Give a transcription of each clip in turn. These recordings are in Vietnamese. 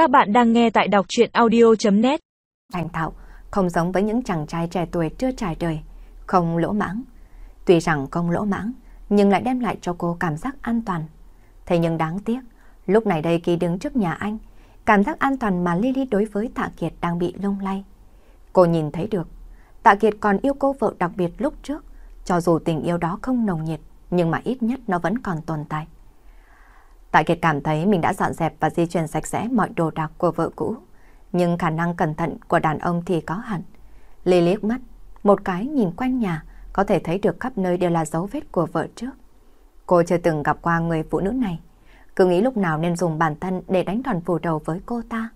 Các bạn đang nghe tại đọc chuyện audio.net Thành thạo, không giống với những chàng trai trẻ tuổi chưa trải đời, không lỗ mãng. Tuy rằng không lỗ mãng, nhưng lại đem lại cho cô cảm giác an toàn. Thế nhưng đáng tiếc, lúc này đây khi đứng trước nhà anh, cảm giác an toàn mà Lily đối với Tạ Kiệt đang bị lung lay. Cô nhìn thấy được, Tạ Kiệt còn yêu cô vợ đặc biệt lúc trước, cho dù tình yêu đó không nồng nhiệt, nhưng mà ít nhất nó vẫn còn tồn tại. Tạ Kiệt cảm thấy mình đã dọn dẹp và di chuyển sạch sẽ mọi đồ đạc của vợ cũ, nhưng khả năng cẩn thận của đàn ông thì có hẳn. Lê liếc mắt, một cái nhìn quanh nhà, có thể thấy được khắp nơi đều là dấu vết của vợ trước. Cô chưa từng gặp qua người phụ nữ này, cứ nghĩ lúc nào nên dùng bản thân để đánh đòn phủ đầu với cô ta.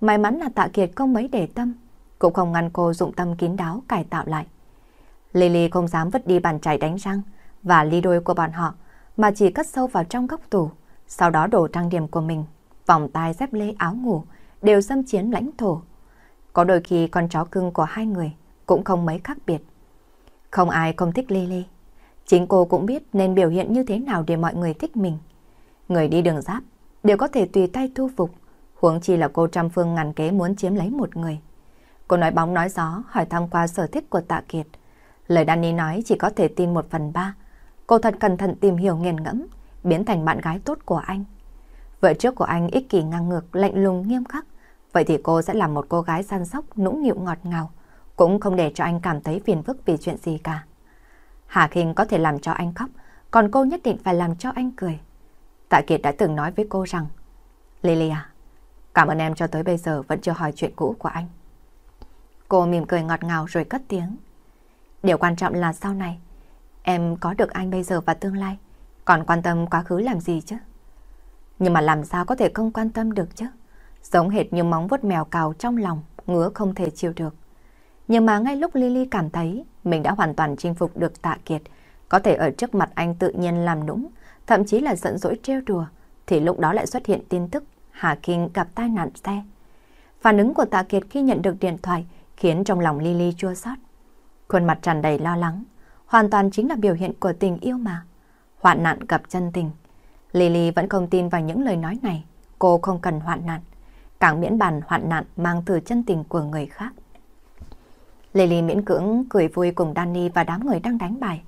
May mắn là Tạ Kiệt không mấy để tâm, cũng không ngăn cô dụng tâm kín đáo cải tạo lại. Lily không dám vứt đi bàn chải đánh răng và ly đôi của bọn họ, mà chỉ cất sâu vào trong góc tủ, sau đó đổ trang điểm của mình, vòng tay dép lê áo ngủ, đều xâm chiếm lãnh thổ. Có đôi khi con chó cưng của hai người cũng không mấy khác biệt. Không ai không thích Lily. Chính cô cũng biết nên biểu hiện như thế nào để mọi người thích mình. Người đi đường giáp đều có thể tùy tay thu phục, huống chi là cô trăm phương ngàn kế muốn chiếm lấy một người. Cô nói bóng nói gió hỏi thăm qua sở thích của Tạ Kiệt. Lời Danny nói chỉ có thể tin một phần ba. Cô thật cẩn thận tìm hiểu nghiền ngẫm, biến thành bạn gái tốt của anh. Vợ trước của anh ích kỷ ngang ngược, lạnh lùng nghiêm khắc. Vậy thì cô sẽ là một cô gái săn sóc, nũng nhịu ngọt ngào, cũng không để cho anh cảm thấy phiền phức vì chuyện gì cả. Hà Kinh có thể làm cho anh khóc, còn cô nhất định phải làm cho anh cười. Tạ Kiệt đã từng nói với cô rằng, Lily à, cảm ơn em cho tới bây giờ vẫn chưa hỏi chuyện cũ của anh. Cô mỉm cười ngọt ngào rồi cất tiếng. Điều quan trọng là sau này, em có được anh bây giờ và tương lai, còn quan tâm quá khứ làm gì chứ? Nhưng mà làm sao có thể không quan tâm được chứ? Giống hệt như móng vuốt mèo cào trong lòng, ngứa không thể chịu được. Nhưng mà ngay lúc Lily cảm thấy mình đã hoàn toàn chinh phục được Tạ Kiệt, có thể ở trước mặt anh tự nhiên làm nũng, thậm chí là giận dỗi trêu đùa, thì lúc đó lại xuất hiện tin tức Hà Kinh gặp tai nạn xe. Phản ứng của Tạ Kiệt khi nhận được điện thoại khiến trong lòng Lily chua xót. Khuôn mặt tràn đầy lo lắng, hoàn toàn chính là biểu hiện của tình yêu mà. Hoạn nạn gặp chân tình. Lily vẫn không tin vào những lời nói này, cô không cần hoạn nạn. Càng miễn bàn hoạn nạn mang từ chân tình của người khác. Lily miễn cưỡng cười vui cùng Danny và đám người đang đánh bài.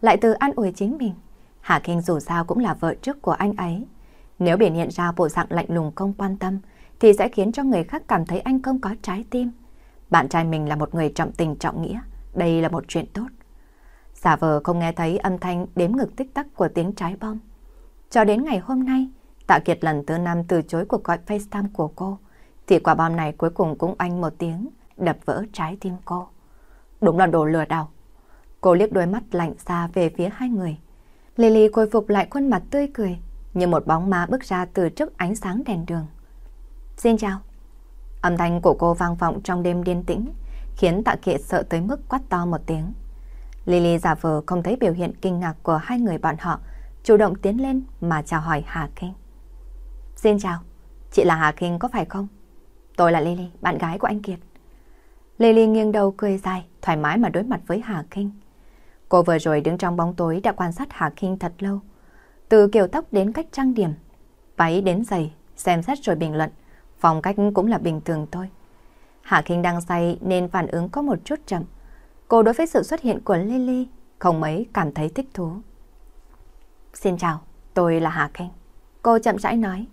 Lại từ an ủi chính mình. Hà Kinh dù sao cũng là vợ trước của anh ấy. Nếu biểu hiện ra bộ dạng lạnh lùng không quan tâm, thì sẽ khiến cho người khác cảm thấy anh không có trái tim. Bạn trai mình là một người trọng tình trọng nghĩa. Đây là một chuyện tốt. Giả vờ không nghe thấy âm thanh đếm ngực tích tắc của tiếng trái bom. Cho đến ngày hôm nay, Tạ Kiệt lần thứ năm từ chối cuộc gọi FaceTime của cô, thì quả bom này cuối cùng cũng anh một tiếng, đập vỡ trái tim cô. Đúng là đồ lừa đảo. Cô liếc đôi mắt lạnh xa về phía hai người. Lily khôi phục lại khuôn mặt tươi cười, như một bóng ma bước ra từ trước ánh sáng đèn đường. Xin chào. Âm thanh của cô vang vọng trong đêm điên tĩnh, khiến Tạ Kiệt sợ tới mức quát to một tiếng. Lily giả vờ không thấy biểu hiện kinh ngạc của hai người bọn họ, chủ động tiến lên mà chào hỏi Hà Kinh. Xin chào, chị là Hà Kinh có phải không? Tôi là Lily, bạn gái của anh Kiệt. Lily nghiêng đầu cười dài, thoải mái mà đối mặt với Hà Kinh. Cô vừa rồi đứng trong bóng tối đã quan sát Hà Kinh thật lâu. Từ kiểu tóc đến cách trang điểm, váy đến giày, xem xét rồi bình luận. Phong cách cũng là bình thường thôi. Hà Kinh đang say nên phản ứng có một chút chậm. Cô đối với sự xuất hiện của Lily không mấy cảm thấy thích thú. Xin chào, tôi là Hà Kinh. Cô chậm rãi nói.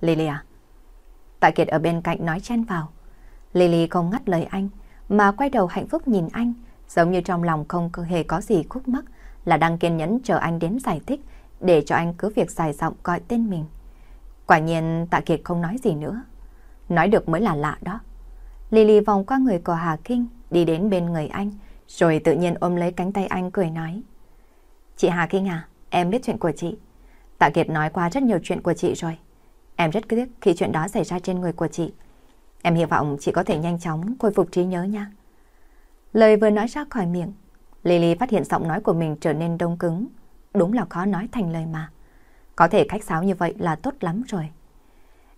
Lily à? Tạ Kiệt ở bên cạnh nói chen vào. Lily không ngắt lời anh, mà quay đầu hạnh phúc nhìn anh, giống như trong lòng không hề có gì khúc mắc, là đang kiên nhẫn chờ anh đến giải thích, để cho anh cứ việc dài giọng gọi tên mình. Quả nhiên Tạ Kiệt không nói gì nữa. Nói được mới là lạ đó. Lily vòng qua người của Hà Kinh, đi đến bên người anh, rồi tự nhiên ôm lấy cánh tay anh cười nói. Chị Hà Kinh à, em biết chuyện của chị. Tạ Kiệt nói qua rất nhiều chuyện của chị rồi. Em rất tiếc khi chuyện đó xảy ra trên người của chị. Em hy vọng chị có thể nhanh chóng khôi phục trí nhớ nha. Lời vừa nói ra khỏi miệng, Lily phát hiện giọng nói của mình trở nên đông cứng. Đúng là khó nói thành lời mà. Có thể khách sáo như vậy là tốt lắm rồi.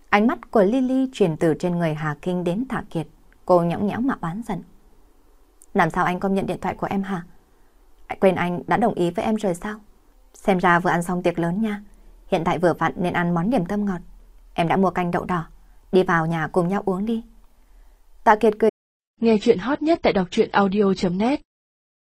Ánh mắt của Lily truyền từ trên người Hà Kinh đến Tạ Kiệt. Cô nhõng nhẽo mà oán giận. Làm sao anh không nhận điện thoại của em hả? Quên anh đã đồng ý với em rồi sao? Xem ra vừa ăn xong tiệc lớn nha. Hiện tại vừa vặn nên ăn món điểm tâm ngọt. Em đã mua canh đậu đỏ. đi vào nhà cùng nhau uống đi. Tạ Kiệt cười. Nghe chuyện hot nhất tại đọc truyện audio.net